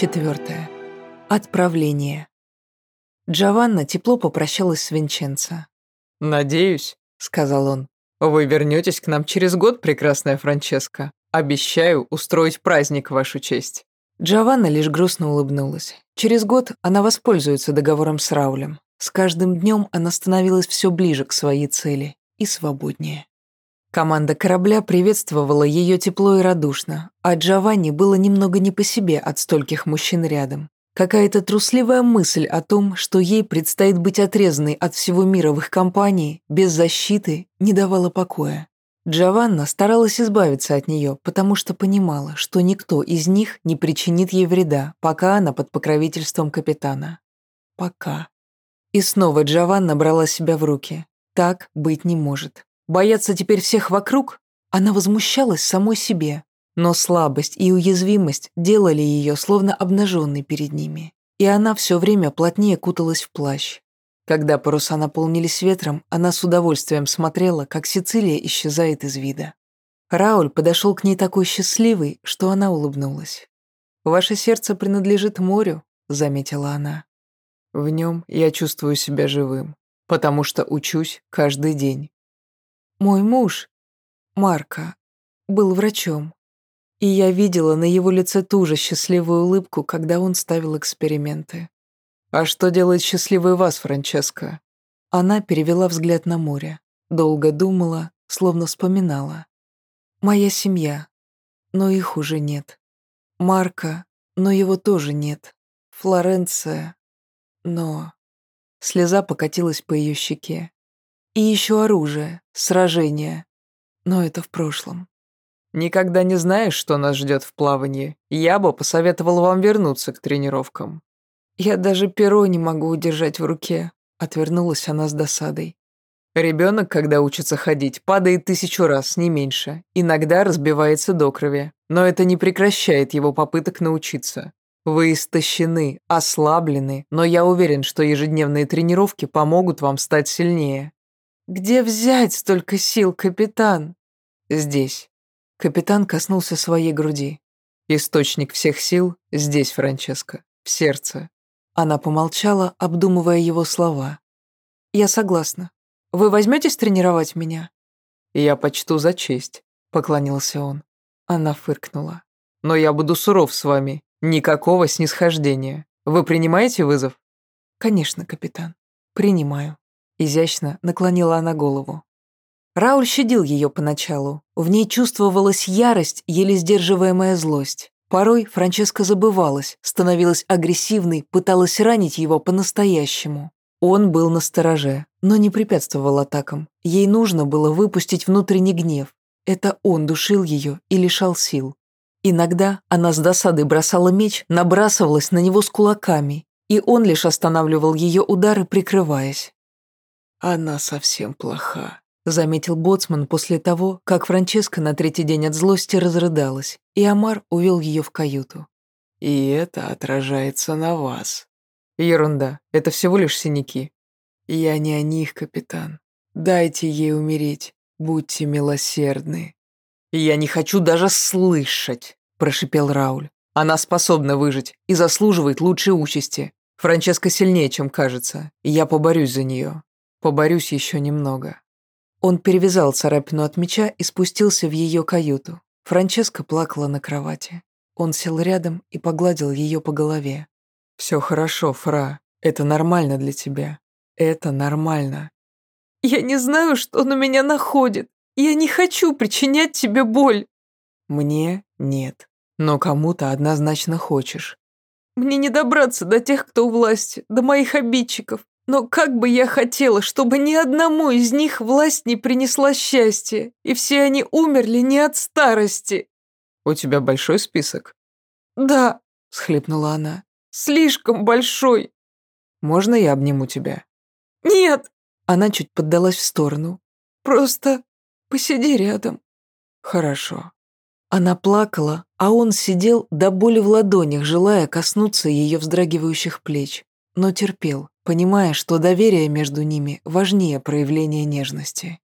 Четвертое. Отправление. Джованна тепло попрощалась с Винченцо. «Надеюсь», — сказал он, — «вы вернетесь к нам через год, прекрасная Франческа. Обещаю устроить праздник в вашу честь». Джованна лишь грустно улыбнулась. Через год она воспользуется договором с Раулем. С каждым днем она становилась все ближе к своей цели и свободнее. Команда корабля приветствовала ее тепло и радушно, а Джованни было немного не по себе от стольких мужчин рядом. Какая-то трусливая мысль о том, что ей предстоит быть отрезанной от всего мира в их компании, без защиты, не давала покоя. Джованна старалась избавиться от нее, потому что понимала, что никто из них не причинит ей вреда, пока она под покровительством капитана. Пока. И снова Джованна брала себя в руки. Так быть не может. Бояться теперь всех вокруг? Она возмущалась самой себе. Но слабость и уязвимость делали ее словно обнаженной перед ними. И она все время плотнее куталась в плащ. Когда паруса наполнились ветром, она с удовольствием смотрела, как Сицилия исчезает из вида. Рауль подошел к ней такой счастливый, что она улыбнулась. «Ваше сердце принадлежит морю», — заметила она. «В нем я чувствую себя живым, потому что учусь каждый день». «Мой муж, Марко, был врачом, и я видела на его лице ту же счастливую улыбку, когда он ставил эксперименты. «А что делает счастливой вас, Франческа?» Она перевела взгляд на море, долго думала, словно вспоминала. «Моя семья, но их уже нет. Марка, но его тоже нет. Флоренция, но...» Слеза покатилась по ее щеке. «И еще оружие, сражение, но это в прошлом». «Никогда не знаешь, что нас ждет в плавании. Я бы посоветовал вам вернуться к тренировкам». «Я даже перо не могу удержать в руке», — отвернулась она с досадой. Ребенок, когда учится ходить, падает тысячу раз, не меньше. Иногда разбивается до крови. Но это не прекращает его попыток научиться. Вы истощены, ослаблены, но я уверен, что ежедневные тренировки помогут вам стать сильнее. «Где взять столько сил, капитан?» «Здесь». Капитан коснулся своей груди. «Источник всех сил здесь, Франческо, в сердце. Она помолчала, обдумывая его слова. «Я согласна. Вы возьметесь тренировать меня?» «Я почту за честь», — поклонился он. Она фыркнула. «Но я буду суров с вами. Никакого снисхождения. Вы принимаете вызов?» «Конечно, капитан. Принимаю». Изящно наклонила она голову. Рауль щадил ее поначалу. В ней чувствовалась ярость, еле сдерживаемая злость. Порой Франческа забывалась, становилась агрессивной, пыталась ранить его по-настоящему. Он был на стороже, но не препятствовал атакам. Ей нужно было выпустить внутренний гнев. Это он душил ее и лишал сил. Иногда она с досадой бросала меч, набрасывалась на него с кулаками, и он лишь останавливал ее удары, прикрываясь. «Она совсем плоха», заметил Боцман после того, как Франческа на третий день от злости разрыдалась, и Амар увел ее в каюту. «И это отражается на вас». «Ерунда, это всего лишь синяки». «Я не о них, капитан. Дайте ей умереть, будьте милосердны». «Я не хочу даже слышать», – прошипел Рауль. «Она способна выжить и заслуживает лучшей участи. Франческа сильнее, чем кажется, я поборюсь за нее. Поборюсь еще немного». Он перевязал царапину от меча и спустился в ее каюту. Франческа плакала на кровати. Он сел рядом и погладил ее по голове. «Все хорошо, Фра. Это нормально для тебя. Это нормально». «Я не знаю, что на меня находит. Я не хочу причинять тебе боль». «Мне нет. Но кому-то однозначно хочешь». «Мне не добраться до тех, кто у власти, до моих обидчиков. Но как бы я хотела, чтобы ни одному из них власть не принесла счастья, и все они умерли не от старости. У тебя большой список? Да, схлипнула она. Слишком большой. Можно я обниму тебя? Нет. Она чуть поддалась в сторону. Просто посиди рядом. Хорошо. Она плакала, а он сидел до боли в ладонях, желая коснуться ее вздрагивающих плеч, но терпел, понимая, что доверие между ними важнее проявления нежности.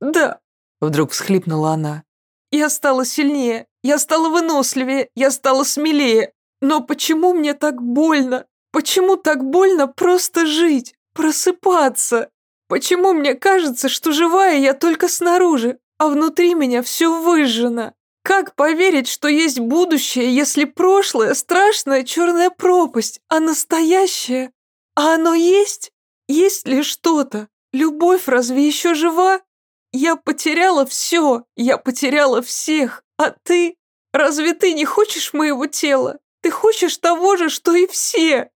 «Да», — вдруг всхлипнула она, — «я стала сильнее, я стала выносливее, я стала смелее. Но почему мне так больно? Почему так больно просто жить, просыпаться? Почему мне кажется, что живая я только снаружи, а внутри меня все выжжено? Как поверить, что есть будущее, если прошлое – страшная черная пропасть, а настоящее? А оно есть? Есть ли что-то? Любовь разве еще жива? Я потеряла все, я потеряла всех, а ты? Разве ты не хочешь моего тела? Ты хочешь того же, что и все?»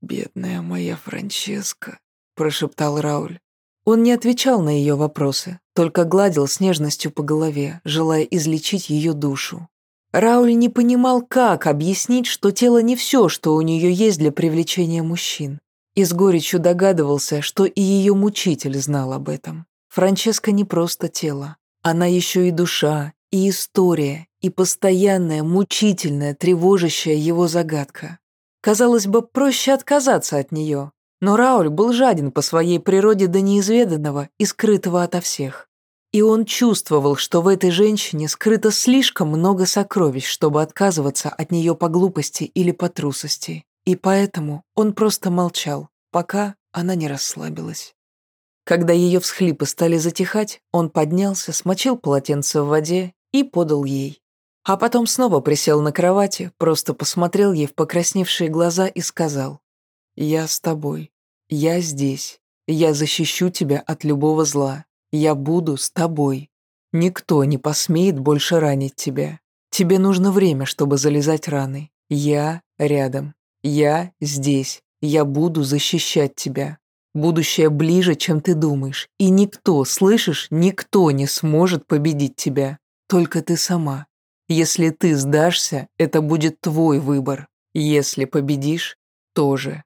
«Бедная моя Франческа», – прошептал Рауль. Он не отвечал на ее вопросы, только гладил с нежностью по голове, желая излечить ее душу. Рауль не понимал, как объяснить, что тело не все, что у нее есть для привлечения мужчин. И с горечью догадывался, что и ее мучитель знал об этом. Франческа не просто тело. Она еще и душа, и история, и постоянная, мучительная, тревожащая его загадка. Казалось бы, проще отказаться от нее, но Рауль был жаден по своей природе до неизведанного и скрытого ото всех. И он чувствовал, что в этой женщине скрыто слишком много сокровищ, чтобы отказываться от нее по глупости или по трусости. И поэтому он просто молчал, пока она не расслабилась. Когда ее всхлипы стали затихать, он поднялся, смочил полотенце в воде и подал ей. А потом снова присел на кровати, просто посмотрел ей в покрасневшие глаза и сказал «Я с тобой. Я здесь. Я защищу тебя от любого зла. Я буду с тобой. Никто не посмеет больше ранить тебя. Тебе нужно время, чтобы залезать раны. Я рядом. Я здесь. Я буду защищать тебя. Будущее ближе, чем ты думаешь. И никто, слышишь, никто не сможет победить тебя. Только ты сама. Если ты сдашься, это будет твой выбор. Если победишь, тоже.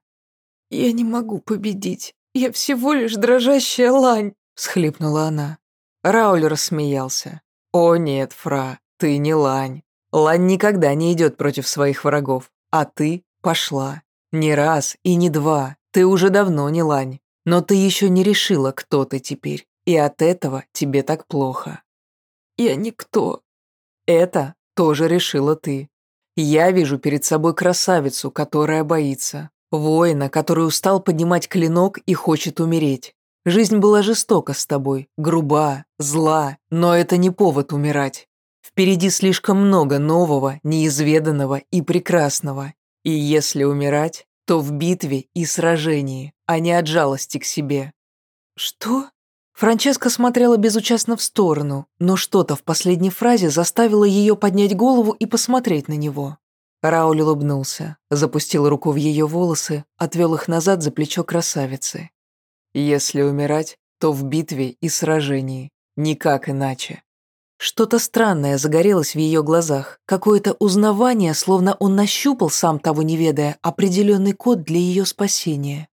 «Я не могу победить. Я всего лишь дрожащая лань», — схлипнула она. Рауль рассмеялся. «О нет, Фра, ты не лань. Лань никогда не идет против своих врагов. А ты пошла. Не раз и не два. Ты уже давно не лань. Но ты еще не решила, кто ты теперь. И от этого тебе так плохо». «Я никто». «Это тоже решила ты. Я вижу перед собой красавицу, которая боится. Воина, который устал поднимать клинок и хочет умереть. Жизнь была жестока с тобой, груба, зла, но это не повод умирать. Впереди слишком много нового, неизведанного и прекрасного. И если умирать, то в битве и сражении, а не от жалости к себе. Что? Франческа смотрела безучастно в сторону, но что-то в последней фразе заставило ее поднять голову и посмотреть на него. Рауль улыбнулся, запустил руку в ее волосы, отвел их назад за плечо красавицы. «Если умирать, то в битве и сражении, никак иначе». Что-то странное загорелось в ее глазах, какое-то узнавание, словно он нащупал, сам того не ведая, определенный код для ее спасения.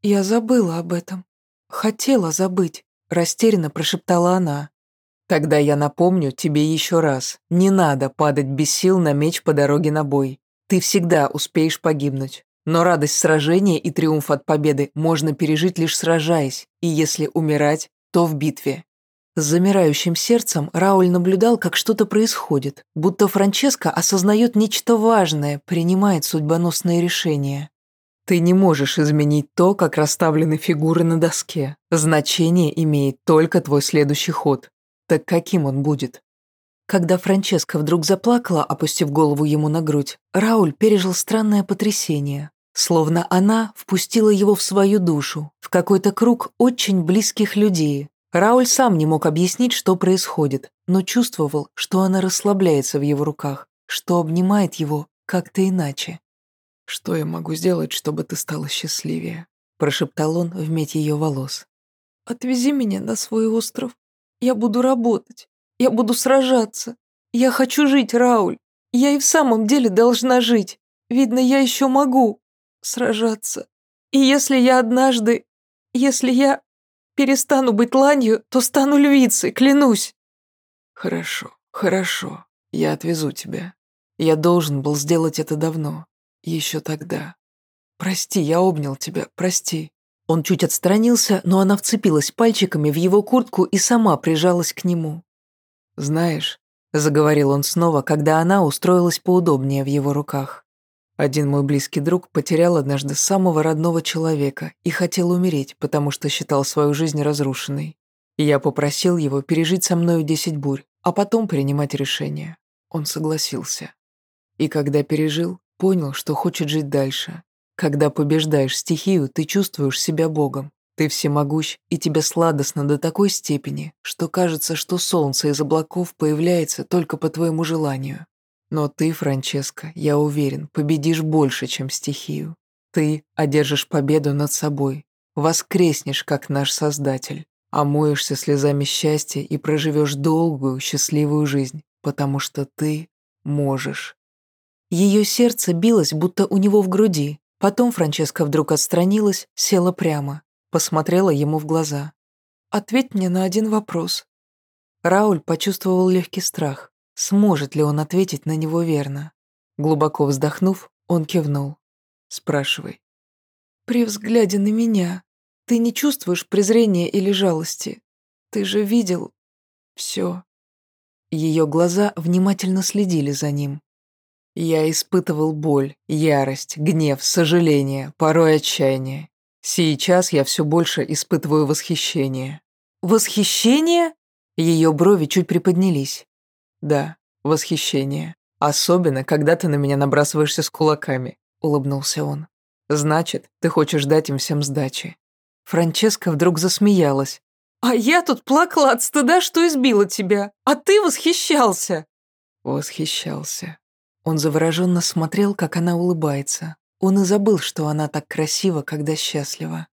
«Я забыла об этом. Хотела забыть», — растерянно прошептала она. Тогда я напомню тебе еще раз, не надо падать без сил на меч по дороге на бой. Ты всегда успеешь погибнуть. Но радость сражения и триумф от победы можно пережить лишь сражаясь, и если умирать, то в битве. С замирающим сердцем Рауль наблюдал, как что-то происходит, будто Франческа осознает нечто важное, принимает судьбоносное решение. Ты не можешь изменить то, как расставлены фигуры на доске. Значение имеет только твой следующий ход. Так каким он будет? Когда Франческа вдруг заплакала, опустив голову ему на грудь, Рауль пережил странное потрясение. Словно она впустила его в свою душу, в какой-то круг очень близких людей. Рауль сам не мог объяснить, что происходит, но чувствовал, что она расслабляется в его руках, что обнимает его как-то иначе. «Что я могу сделать, чтобы ты стала счастливее?» прошептал он в медь ее волос. «Отвези меня на свой остров», я буду работать. Я буду сражаться. Я хочу жить, Рауль. Я и в самом деле должна жить. Видно, я еще могу сражаться. И если я однажды... Если я перестану быть ланью, то стану львицей, клянусь. Хорошо, хорошо. Я отвезу тебя. Я должен был сделать это давно. Еще тогда. Прости, я обнял тебя, прости. Он чуть отстранился, но она вцепилась пальчиками в его куртку и сама прижалась к нему. «Знаешь», — заговорил он снова, когда она устроилась поудобнее в его руках, Один мой близкий друг потерял однажды самого родного человека и хотел умереть, потому что считал свою жизнь разрушенной. Я попросил его пережить со мною десять бурь, а потом принимать решение. Он согласился. И когда пережил, понял, что хочет жить дальше. Когда побеждаешь стихию, ты чувствуешь себя Богом. Ты всемогущ, и тебе сладостно до такой степени, что кажется, что солнце из облаков появляется только по твоему желанию. Но ты, Франческо, я уверен, победишь больше, чем стихию. Ты одержишь победу над собой, воскреснешь, как наш Создатель, омоешься слезами счастья и проживешь долгую, счастливую жизнь, потому что ты можешь. Ее сердце билось, будто у него в груди. Потом Франческа вдруг отстранилась, села прямо, посмотрела ему в глаза. «Ответь мне на один вопрос». Рауль почувствовал легкий страх. Сможет ли он ответить на него верно? Глубоко вздохнув, он кивнул. «Спрашивай». «При взгляде на меня ты не чувствуешь презрения или жалости? Ты же видел все. Ее глаза внимательно следили за ним. Я испытывал боль, ярость, гнев, сожаление, порой отчаяние. Сейчас я все больше испытываю восхищение. Восхищение? Ее брови чуть приподнялись. «Да, восхищение. Особенно, когда ты на меня набрасываешься с кулаками», — улыбнулся он. «Значит, ты хочешь дать им всем сдачи». Франческа вдруг засмеялась. «А я тут плакала от стыда, что избила тебя, а ты восхищался!» Восхищался. Он завороженно смотрел, как она улыбается. Он и забыл, что она так красива, когда счастлива.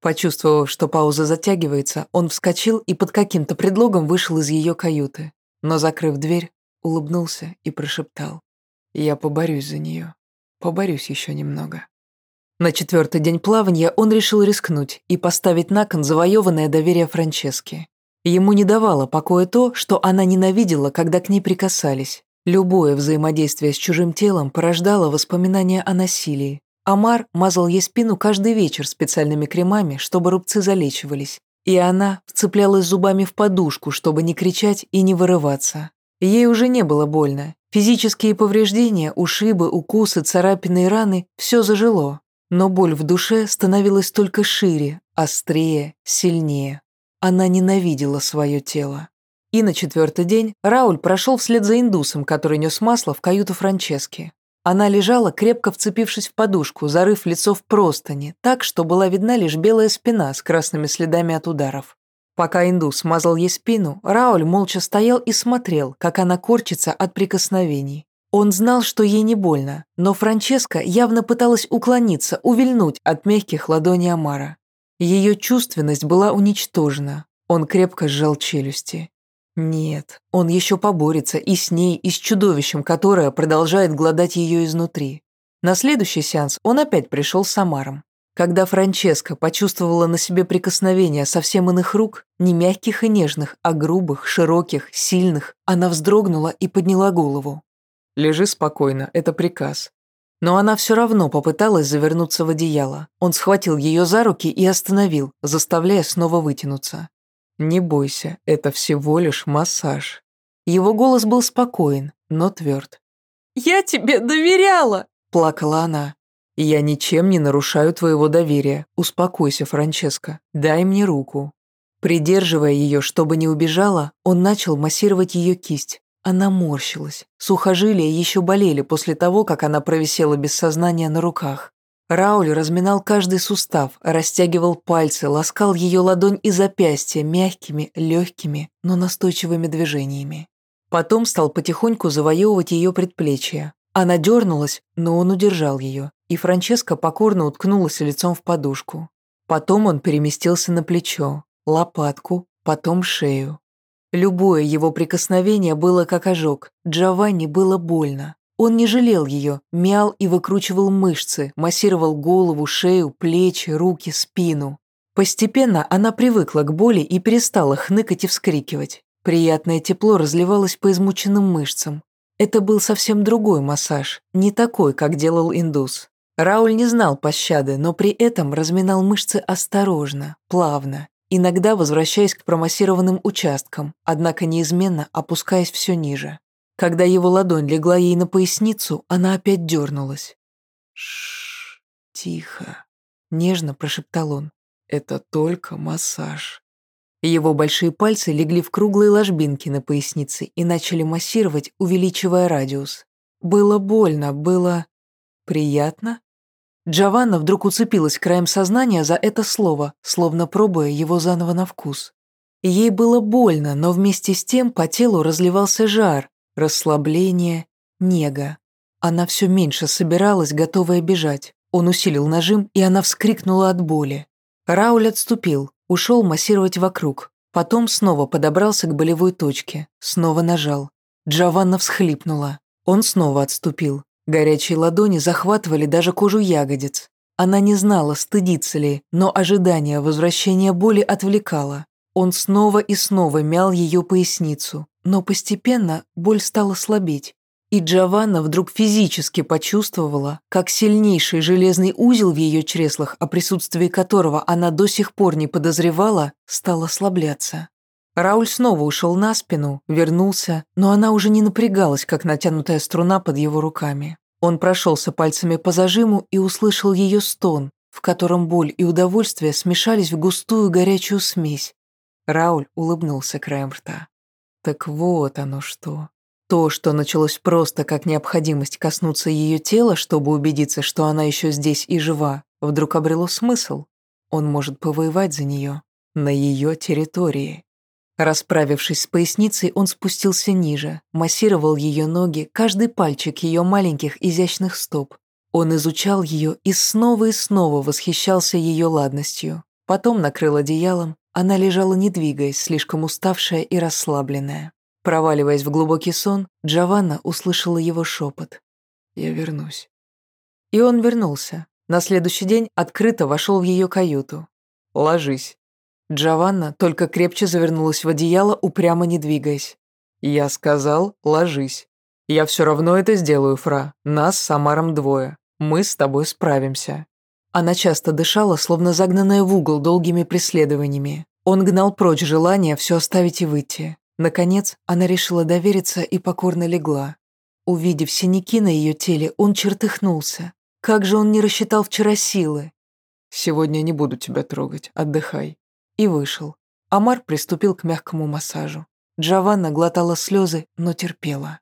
Почувствовав, что пауза затягивается, он вскочил и под каким-то предлогом вышел из ее каюты но, закрыв дверь, улыбнулся и прошептал. «Я поборюсь за нее. Поборюсь еще немного». На четвертый день плавания он решил рискнуть и поставить на кон завоеванное доверие Франчески. Ему не давало покоя то, что она ненавидела, когда к ней прикасались. Любое взаимодействие с чужим телом порождало воспоминания о насилии. Амар мазал ей спину каждый вечер специальными кремами, чтобы рубцы залечивались. И она вцеплялась зубами в подушку, чтобы не кричать и не вырываться. Ей уже не было больно. Физические повреждения, ушибы, укусы, царапины и раны – все зажило. Но боль в душе становилась только шире, острее, сильнее. Она ненавидела свое тело. И на четвертый день Рауль прошел вслед за индусом, который нес масло в каюту Франчески. Она лежала, крепко вцепившись в подушку, зарыв лицо в простыни, так, что была видна лишь белая спина с красными следами от ударов. Пока индус смазал ей спину, Рауль молча стоял и смотрел, как она корчится от прикосновений. Он знал, что ей не больно, но Франческа явно пыталась уклониться, увильнуть от мягких ладоней Амара. Ее чувственность была уничтожена. Он крепко сжал челюсти. Нет, он еще поборется и с ней, и с чудовищем, которое продолжает гладать ее изнутри. На следующий сеанс он опять пришел с Самаром. Когда Франческа почувствовала на себе прикосновение совсем иных рук, не мягких и нежных, а грубых, широких, сильных, она вздрогнула и подняла голову. «Лежи спокойно, это приказ». Но она все равно попыталась завернуться в одеяло. Он схватил ее за руки и остановил, заставляя снова вытянуться. «Не бойся, это всего лишь массаж». Его голос был спокоен, но тверд. «Я тебе доверяла!» – плакала она. «Я ничем не нарушаю твоего доверия. Успокойся, Франческо. Дай мне руку». Придерживая ее, чтобы не убежала, он начал массировать ее кисть. Она морщилась. Сухожилия еще болели после того, как она провисела без сознания на руках. Рауль разминал каждый сустав, растягивал пальцы, ласкал ее ладонь и запястье мягкими, легкими, но настойчивыми движениями. Потом стал потихоньку завоевывать ее предплечье. Она дернулась, но он удержал ее, и Франческа покорно уткнулась лицом в подушку. Потом он переместился на плечо, лопатку, потом шею. Любое его прикосновение было как ожог, Джованни было больно. Он не жалел ее, мял и выкручивал мышцы, массировал голову, шею, плечи, руки, спину. Постепенно она привыкла к боли и перестала хныкать и вскрикивать. Приятное тепло разливалось по измученным мышцам. Это был совсем другой массаж, не такой, как делал индус. Рауль не знал пощады, но при этом разминал мышцы осторожно, плавно, иногда возвращаясь к промассированным участкам, однако неизменно опускаясь все ниже. Когда его ладонь легла ей на поясницу, она опять дернулась. Шш, тихо. Нежно прошептал он. Это только массаж. Его большие пальцы легли в круглые ложбинки на пояснице и начали массировать, увеличивая радиус. Было больно, было... приятно? Джованна вдруг уцепилась краем сознания за это слово, словно пробуя его заново на вкус. Ей было больно, но вместе с тем по телу разливался жар, расслабление, нега. Она все меньше собиралась, готовая бежать. Он усилил нажим, и она вскрикнула от боли. Рауль отступил, ушел массировать вокруг. Потом снова подобрался к болевой точке, снова нажал. Джованна всхлипнула. Он снова отступил. Горячие ладони захватывали даже кожу ягодиц. Она не знала, стыдится ли, но ожидание возвращения боли отвлекало. Он снова и снова мял ее поясницу, но постепенно боль стала слабеть. И Джованна вдруг физически почувствовала, как сильнейший железный узел в ее чреслах, о присутствии которого она до сих пор не подозревала, стал ослабляться. Рауль снова ушел на спину, вернулся, но она уже не напрягалась, как натянутая струна под его руками. Он прошелся пальцами по зажиму и услышал ее стон, в котором боль и удовольствие смешались в густую горячую смесь. Рауль улыбнулся краем рта. Так вот оно что. То, что началось просто как необходимость коснуться ее тела, чтобы убедиться, что она еще здесь и жива, вдруг обрело смысл. Он может повоевать за нее на ее территории. Расправившись с поясницей, он спустился ниже, массировал ее ноги, каждый пальчик ее маленьких изящных стоп. Он изучал ее и снова и снова восхищался ее ладностью. Потом накрыл одеялом, она лежала не двигаясь, слишком уставшая и расслабленная. Проваливаясь в глубокий сон, Джованна услышала его шепот. «Я вернусь». И он вернулся. На следующий день открыто вошел в ее каюту. «Ложись». Джованна только крепче завернулась в одеяло, упрямо не двигаясь. «Я сказал, ложись. Я все равно это сделаю, Фра. Нас с Амаром двое. Мы с тобой справимся». Она часто дышала, словно загнанная в угол долгими преследованиями. Он гнал прочь желание все оставить и выйти. Наконец, она решила довериться и покорно легла. Увидев синяки на ее теле, он чертыхнулся. Как же он не рассчитал вчера силы? «Сегодня не буду тебя трогать, отдыхай и вышел. Амар приступил к мягкому массажу. Джованна глотала слезы, но терпела.